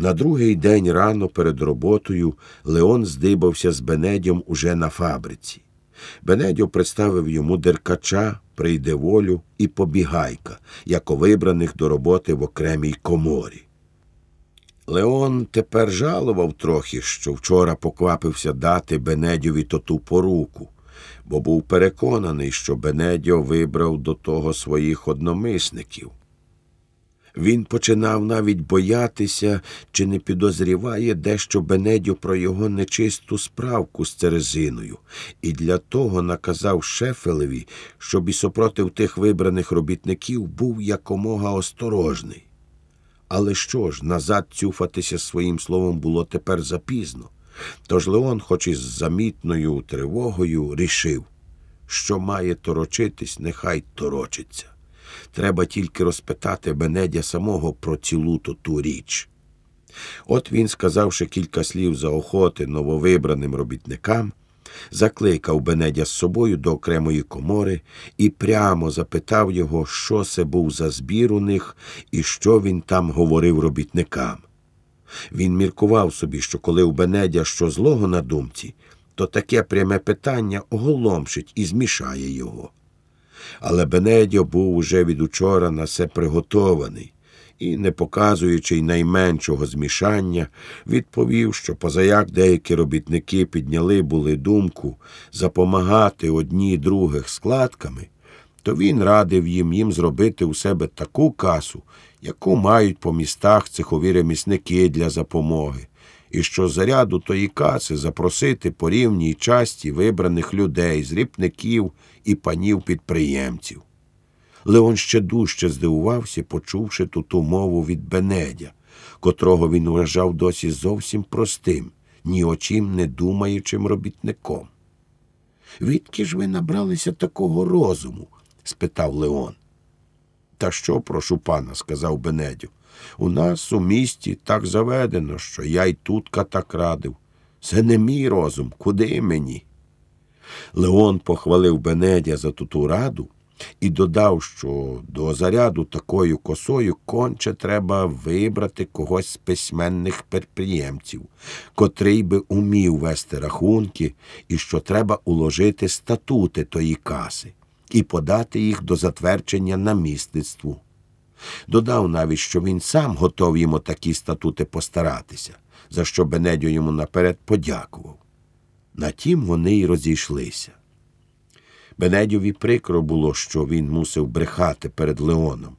На другий день рано перед роботою Леон здибався з Бенедьом уже на фабриці. Бенедьо представив йому деркача, прийде волю і побігайка, як вибраних до роботи в окремій коморі. Леон тепер жалував трохи, що вчора поквапився дати Бенедьові тоту поруку, бо був переконаний, що Бенедьо вибрав до того своїх одномисників. Він починав навіть боятися, чи не підозріває дещо Бенедю про його нечисту справку з церезиною, і для того наказав Шефелеві, щоб і супротив тих вибраних робітників був якомога осторожний. Але що ж, назад цюфатися своїм словом було тепер запізно. Тож Леон, хоч і з замітною тривогою, рішив, що має торочитись, нехай торочиться. Треба тільки розпитати Бенедя самого про цілу ту ту річ. От він, сказавши кілька слів заохоти нововибраним робітникам, закликав Бенедя з собою до окремої комори і прямо запитав його, що це був за збір у них і що він там говорив робітникам. Він міркував собі, що коли у Бенедя що злого на думці, то таке пряме питання оголомшить і змішає його. Але Бенедьо був уже від учора на все приготований і, не показуючи й найменшого змішання, відповів, що позаяк деякі робітники підняли були думку запомагати одні других складками, то він радив їм їм зробити у себе таку касу, яку мають по містах цехові ремісники для запомоги, і що заряду тої каси запросити по рівній часті вибраних людей, зріпників і панів підприємців. Леон ще дужче здивувався, почувши ту ту мову від Бенедя, котрого він вважав досі зовсім простим, ні о не думаючим робітником. Відки ж ви набралися такого розуму? спитав Леон. Та що, прошу пана, сказав Бенедю. У нас у місті так заведено, що я й тутка так радив. Це не мій розум, куди мені? Леон похвалив Бенедя за ту ту раду і додав, що до заряду такою косою конче треба вибрати когось з письменних підприємців, котрий би умів вести рахунки, і що треба уложити статути тої каси і подати їх до затвердження намісництву. Додав навіть, що він сам готов йому такі статути постаратися, за що Бенедьо йому наперед подякував. На тім вони й розійшлися. Бенедьові прикро було, що він мусив брехати перед Леоном.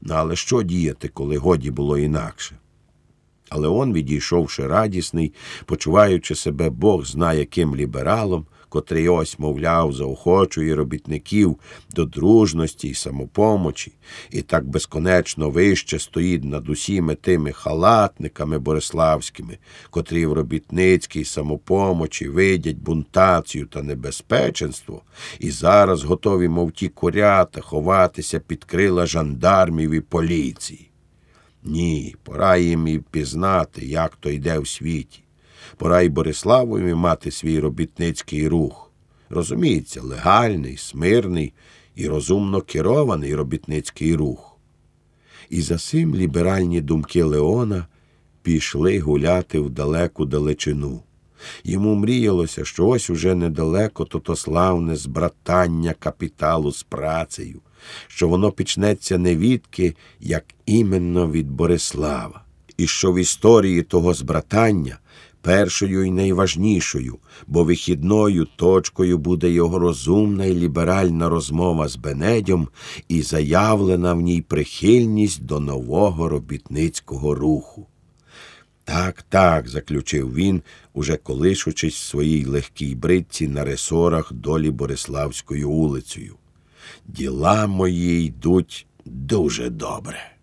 Ну, але що діяти, коли годі було інакше? А Леон, відійшовши радісний, почуваючи себе Бог знає ким лібералом, котрий ось, мовляв, заохочує робітників до дружності й самопомочі, і так безконечно вище стоїть над усіми тими халатниками бориславськими, котрі в робітницькій самопомочі видять бунтацію та небезпеченство, і зараз готові, мов ті курята, ховатися під крила жандармів і поліції. Ні, пора їм і пізнати, як то йде в світі. Пора й Бориславові мати свій робітницький рух. Розуміється, легальний, смирний і розумно керований робітницький рух. І за цим ліберальні думки Леона пішли гуляти в далеку далечину. Йому мріялося, що ось уже недалеко то славне збратання капіталу з працею, що воно почнеться не відки, як іменно від Борислава, і що в історії того збратання першою і найважнішою, бо вихідною точкою буде його розумна і ліберальна розмова з Бенедьом і заявлена в ній прихильність до нового робітницького руху. Так, так, заключив він, уже колишучись в своїй легкій бритці на ресорах долі Бориславською улицею. Діла мої йдуть дуже добре.